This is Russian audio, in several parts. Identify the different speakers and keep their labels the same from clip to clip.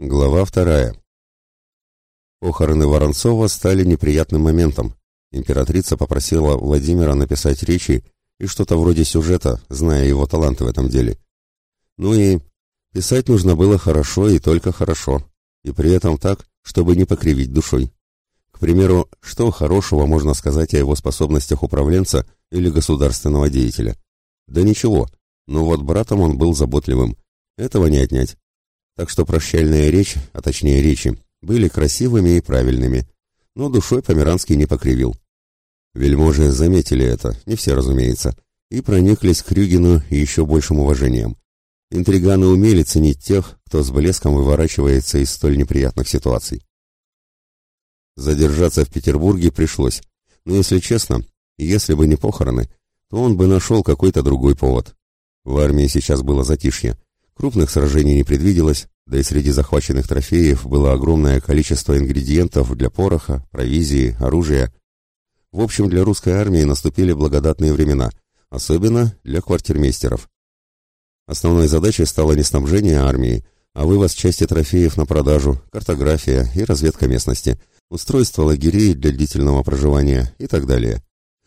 Speaker 1: Глава вторая. Похороны Воронцова стали неприятным моментом. Императрица попросила Владимира написать речи и что-то вроде сюжета, зная его таланты в этом деле. Ну и писать нужно было хорошо и только хорошо, и при этом так, чтобы не покривить душой. К примеру, что хорошего можно сказать о его способностях управленца или государственного деятеля? Да ничего, но вот братом он был заботливым. Этого не отнять. Так что прощальная речь, а точнее речи, были красивыми и правильными, но душой Померанский не покривил. Вельможи заметили это, не все, разумеется, и прониклись к Рюгину еще большим уважением. Интриганы умели ценить тех, кто с блеском выворачивается из столь неприятных ситуаций. Задержаться в Петербурге пришлось, но, если честно, если бы не похороны, то он бы нашел какой-то другой повод. В армии сейчас было затишье, Крупных сражений не предвиделось, да и среди захваченных трофеев было огромное количество ингредиентов для пороха, провизии, оружия. В общем, для русской армии наступили благодатные времена, особенно для квартирмейстеров. Основной задачей стало не снабжение армии, а вывоз части трофеев на продажу, картография и разведка местности, устройство лагерей для длительного проживания и так далее.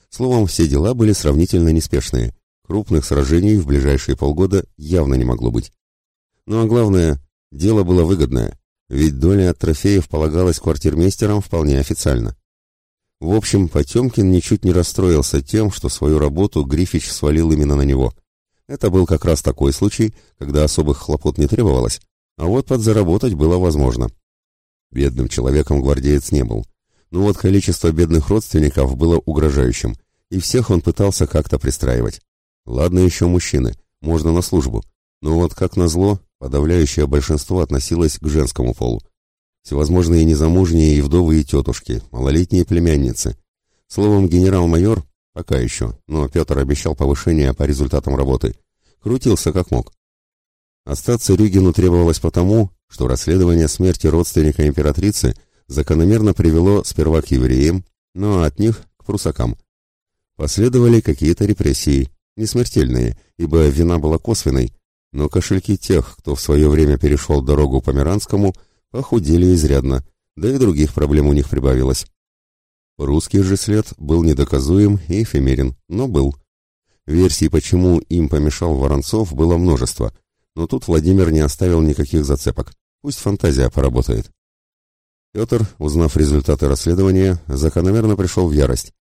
Speaker 1: Словом, все дела были сравнительно неспешные. Крупных сражений в ближайшие полгода явно не могло быть. Ну а главное, дело было выгодное, ведь доля от трофеев полагалась квартирмейстерам вполне официально. В общем, Потемкин ничуть не расстроился тем, что свою работу Грифич свалил именно на него. Это был как раз такой случай, когда особых хлопот не требовалось, а вот подзаработать было возможно. Бедным человеком гвардеец не был. Но вот количество бедных родственников было угрожающим, и всех он пытался как-то пристраивать. Ладно еще мужчины, можно на службу. Но вот как назло, Подавляющее большинство относилось к женскому полу. Всевозможные незамужние и вдовы и тетушки, малолетние племянницы. Словом, генерал-майор, пока еще, но Петр обещал повышение по результатам работы, крутился как мог. Остаться Рюгину требовалось потому, что расследование смерти родственника императрицы закономерно привело сперва к евреям, но от них к прусакам. Последовали какие-то репрессии, не смертельные, ибо вина была косвенной, но кошельки тех, кто в свое время перешел дорогу по Миранскому, похудели изрядно, да и других проблем у них прибавилось. Русский же след был недоказуем и эфемерен, но был. Версий, почему им помешал Воронцов, было множество, но тут Владимир не оставил никаких зацепок. Пусть фантазия поработает. Петр, узнав результаты расследования, закономерно пришел в ярость.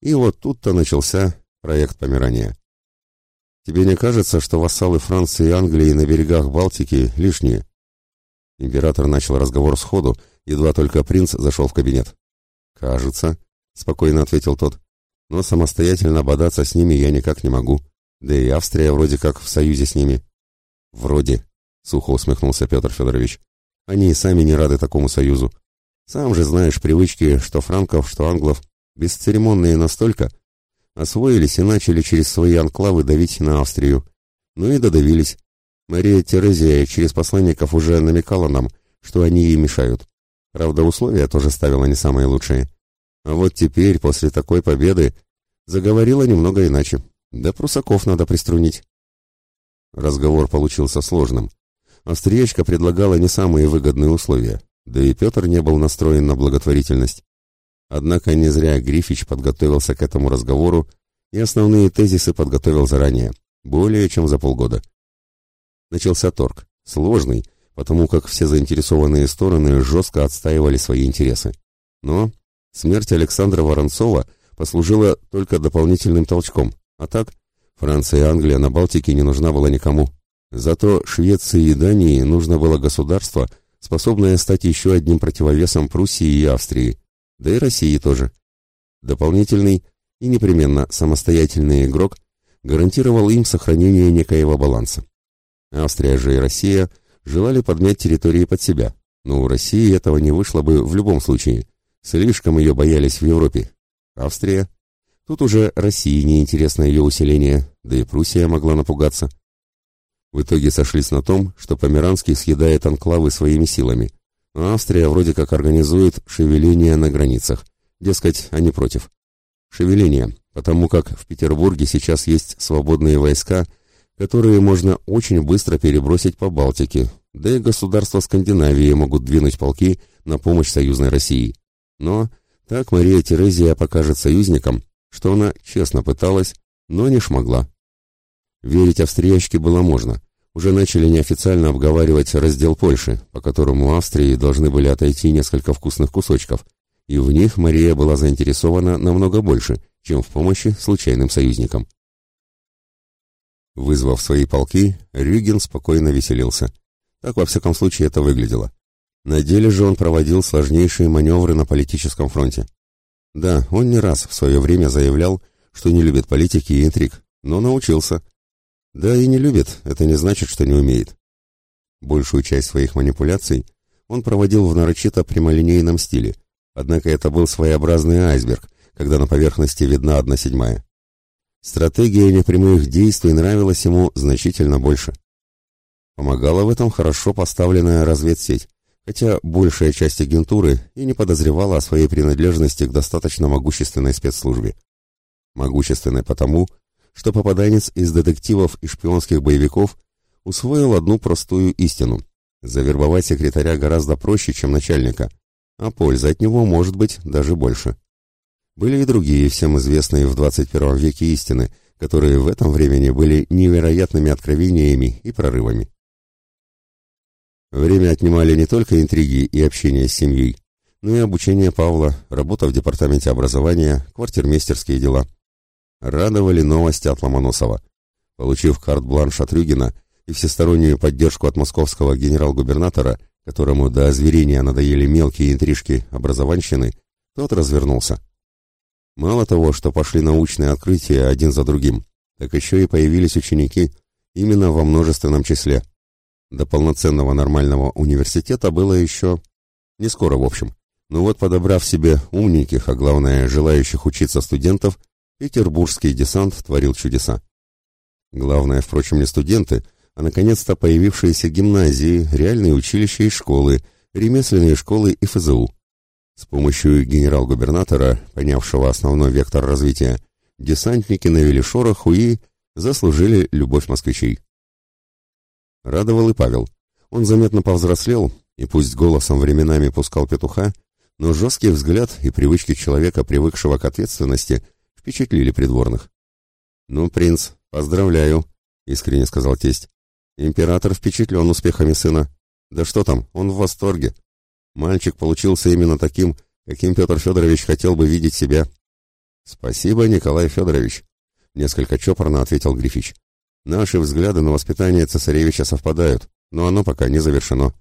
Speaker 1: И вот тут-то начался проект помирания. Тебе не кажется, что вассалы Франции и Англии на берегах Балтики лишние? Император начал разговор сходу, едва только принц зашел в кабинет. Кажется, спокойно ответил тот. Но самостоятельно бодаться с ними я никак не могу. Да и Австрия вроде как в союзе с ними. Вроде, сухо усмехнулся Петр Федорович. Они и сами не рады такому союзу. Сам же знаешь привычки, что франков, что англов, бесцеремонные настолько, освоились и начали через свои анклавы давить на Австрию. Ну и додавились. Мария Терезия через посланников уже намекала нам, что они ей мешают. Правда, условия тоже ставила не самые лучшие. А вот теперь, после такой победы, заговорила немного иначе. Да прусаков надо приструнить. Разговор получился сложным. Австриечка предлагала не самые выгодные условия, да и Петр не был настроен на благотворительность. Однако не зря Грифич подготовился к этому разговору и основные тезисы подготовил заранее, более чем за полгода. Начался торг, сложный, потому как все заинтересованные стороны жестко отстаивали свои интересы. Но смерть Александра Воронцова послужила только дополнительным толчком, а так Франция и Англия на Балтике не нужна была никому. Зато Швеции и Дании нужно было государство, способное стать еще одним противовесом Пруссии и Австрии, да и России тоже. Дополнительный и непременно самостоятельный игрок гарантировал им сохранение некоего баланса. Австрия же и Россия желали подмять территории под себя, но у России этого не вышло бы в любом случае. Слишком ее боялись в Европе. Австрия? Тут уже России неинтересно ее усиление, да и Пруссия могла напугаться. В итоге сошлись на том, что Померанский съедает анклавы своими силами – Австрия вроде как организует шевеление на границах. Дескать, они против. Шевеление, потому как в Петербурге сейчас есть свободные войска, которые можно очень быстро перебросить по Балтике, да и государства Скандинавии могут двинуть полки на помощь союзной России. Но так Мария Терезия покажет союзникам, что она честно пыталась, но не шмогла. Верить австриячке было можно. Уже начали неофициально обговаривать раздел Польши, по которому Австрии должны были отойти несколько вкусных кусочков, и в них Мария была заинтересована намного больше, чем в помощи случайным союзникам. Вызвав свои полки, Рюген спокойно веселился. Так, во всяком случае, это выглядело. На деле же он проводил сложнейшие маневры на политическом фронте. Да, он не раз в свое время заявлял, что не любит политики и интриг, но научился. Да и не любит, это не значит, что не умеет. Большую часть своих манипуляций он проводил в нарочито прямолинейном стиле, однако это был своеобразный айсберг, когда на поверхности видна одна седьмая. Стратегия непрямых действий нравилась ему значительно больше. Помогала в этом хорошо поставленная разведсеть, хотя большая часть агентуры и не подозревала о своей принадлежности к достаточно могущественной спецслужбе. Могущественной потому, что попаданец из детективов и шпионских боевиков усвоил одну простую истину. Завербовать секретаря гораздо проще, чем начальника, а польза от него может быть даже больше. Были и другие, всем известные в 21 веке истины, которые в этом времени были невероятными откровениями и прорывами. Время отнимали не только интриги и общение с семьей, но и обучение Павла, работа в департаменте образования, квартирмейстерские дела. Радовали новости от Ломоносова. Получив карт-бланш от Рюгина и всестороннюю поддержку от московского генерал-губернатора, которому до озверения надоели мелкие интрижки образованщины, тот развернулся. Мало того, что пошли научные открытия один за другим, так еще и появились ученики именно во множественном числе. До полноценного нормального университета было еще не скоро, в общем. Но вот подобрав себе умненьких, а главное, желающих учиться студентов, петербургский десант творил чудеса. Главное, впрочем, не студенты, а наконец-то появившиеся гимназии, реальные училища и школы, ремесленные школы и ФЗУ. С помощью генерал-губернатора, понявшего основной вектор развития, десантники навели шороху и заслужили любовь москвичей. Радовал и Павел. Он заметно повзрослел, и пусть голосом временами пускал петуха, но жесткий взгляд и привычки человека, привыкшего к ответственности, впечатлили придворных. «Ну, принц, поздравляю», — искренне сказал тесть. «Император впечатлен успехами сына. Да что там, он в восторге. Мальчик получился именно таким, каким Петр Федорович хотел бы видеть себя. Спасибо, Николай Федорович, несколько чопорно ответил Грифич. Наши взгляды на воспитание цесаревича совпадают, но оно пока не завершено.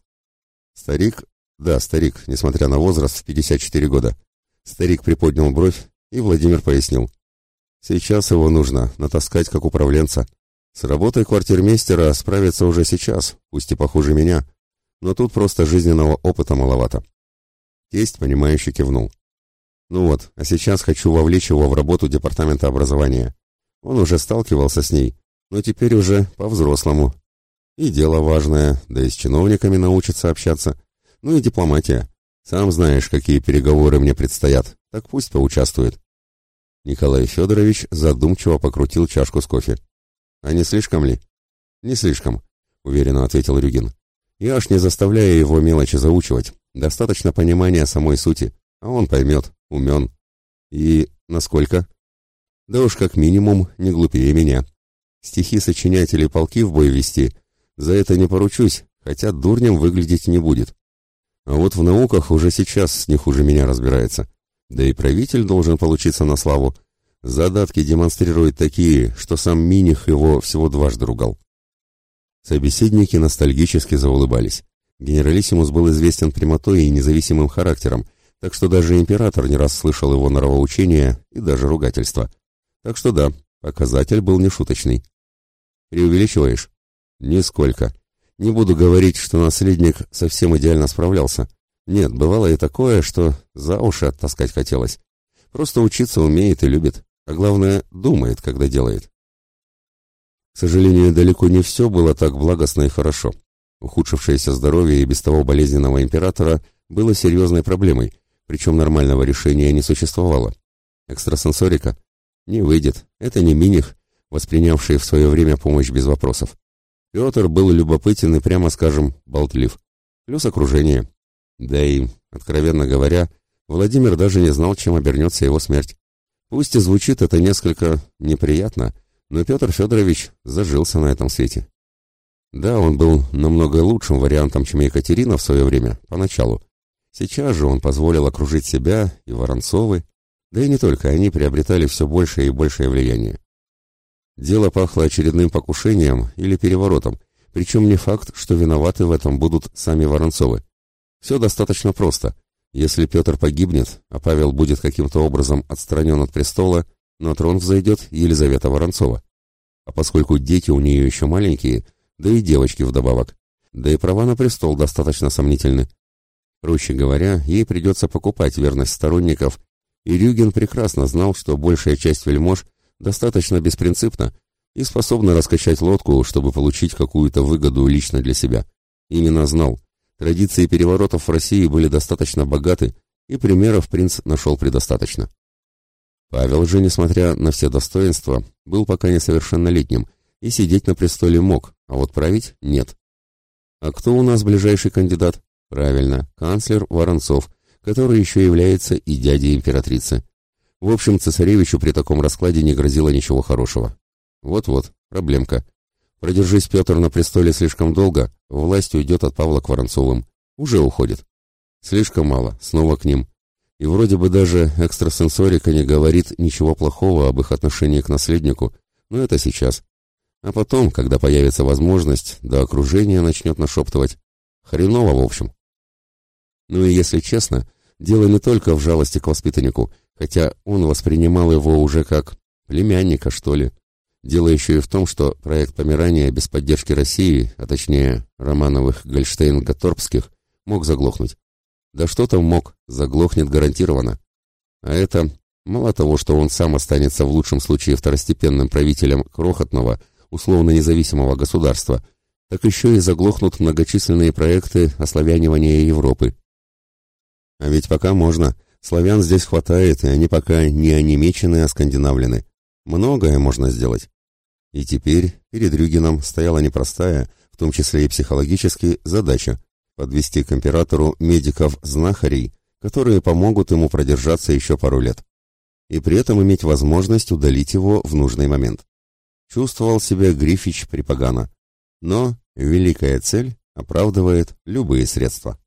Speaker 1: Старик, да, старик, несмотря на возраст в 54 года. Старик приподнял бровь, и Владимир пояснил. Сейчас его нужно натаскать как управленца. С работой квартирмейстера справится уже сейчас, пусть и похуже меня, но тут просто жизненного опыта маловато. Тесть, понимающе кивнул. Ну вот, а сейчас хочу вовлечь его в работу департамента образования. Он уже сталкивался с ней, но теперь уже по-взрослому. И дело важное, да и с чиновниками научится общаться. Ну и дипломатия. Сам знаешь, какие переговоры мне предстоят, так пусть поучаствует. Николай Федорович задумчиво покрутил чашку с кофе. «А не слишком ли?» «Не слишком», — уверенно ответил Рюгин. Я аж не заставляю его мелочи заучивать. Достаточно понимания самой сути, а он поймет, умен. И насколько? Да уж как минимум не глупее меня. Стихи сочинять или полки в бой вести, за это не поручусь, хотя дурнем выглядеть не будет. А вот в науках уже сейчас не хуже меня разбирается. Да и правитель должен получиться на славу. Задатки демонстрирует такие, что сам Миних его всего дважды ругал. Собеседники ностальгически заулыбались. Генералиссимус был известен прямотой и независимым характером, так что даже император не раз слышал его норовоучения и даже ругательства. Так что да, показатель был нешуточный. Преувеличиваешь? Нисколько. Не буду говорить, что наследник совсем идеально справлялся. Нет, бывало и такое, что за уши оттаскать хотелось. Просто учиться умеет и любит, а главное, думает, когда делает. К сожалению, далеко не все было так благостно и хорошо. Ухудшившееся здоровье и без того болезненного императора было серьезной проблемой, причем нормального решения не существовало. Экстрасенсорика? Не выйдет, это не Миних, воспринявший в свое время помощь без вопросов. Петр был любопытен и, прямо скажем, болтлив. Плюс окружение. Да и, откровенно говоря, Владимир даже не знал, чем обернется его смерть. Пусть и звучит это несколько неприятно, но Петр Федорович зажился на этом свете. Да, он был намного лучшим вариантом, чем Екатерина в свое время, поначалу. Сейчас же он позволил окружить себя и Воронцовы, да и не только, они приобретали все большее и большее влияние. Дело пахло очередным покушением или переворотом, причем не факт, что виноваты в этом будут сами Воронцовы. Все достаточно просто. Если Петр погибнет, а Павел будет каким-то образом отстранен от престола, на трон взойдет Елизавета Воронцова. А поскольку дети у нее еще маленькие, да и девочки вдобавок, да и права на престол достаточно сомнительны. Проще говоря, ей придется покупать верность сторонников, и Рюген прекрасно знал, что большая часть вельмож достаточно беспринципна и способна раскачать лодку, чтобы получить какую-то выгоду лично для себя. Именно знал. Традиции переворотов в России были достаточно богаты, и примеров принц нашел предостаточно. Павел же, несмотря на все достоинства, был пока несовершеннолетним и сидеть на престоле мог, а вот править нет. А кто у нас ближайший кандидат? Правильно, канцлер Воронцов, который еще является и дядей императрицы. В общем, цесаревичу при таком раскладе не грозило ничего хорошего. Вот-вот, проблемка. Продержись Петр на престоле слишком долго, власть уйдет от Павла к Воронцовым. Уже уходит. Слишком мало, снова к ним. И вроде бы даже экстрасенсорика не говорит ничего плохого об их отношении к наследнику, но это сейчас. А потом, когда появится возможность, да окружение начнет нашептывать. Хреново, в общем. Ну и если честно, дело не только в жалости к воспитаннику, хотя он воспринимал его уже как племянника, что ли. Дело еще и в том, что проект помирания без поддержки России, а точнее Романовых, Гольштейн-Гаторбских, мог заглохнуть. Да что там мог, заглохнет гарантированно. А это, мало того, что он сам останется в лучшем случае второстепенным правителем крохотного, условно независимого государства, так еще и заглохнут многочисленные проекты ославянивания Европы, а ведь пока можно. Славян здесь хватает, и они пока не онемечены, а скандинавлены. Многое можно сделать. И теперь перед Рюгином стояла непростая, в том числе и психологически, задача подвести к императору медиков-знахарей, которые помогут ему продержаться еще пару лет. И при этом иметь возможность удалить его в нужный момент. Чувствовал себя Грифич припогано. Но великая цель оправдывает любые средства.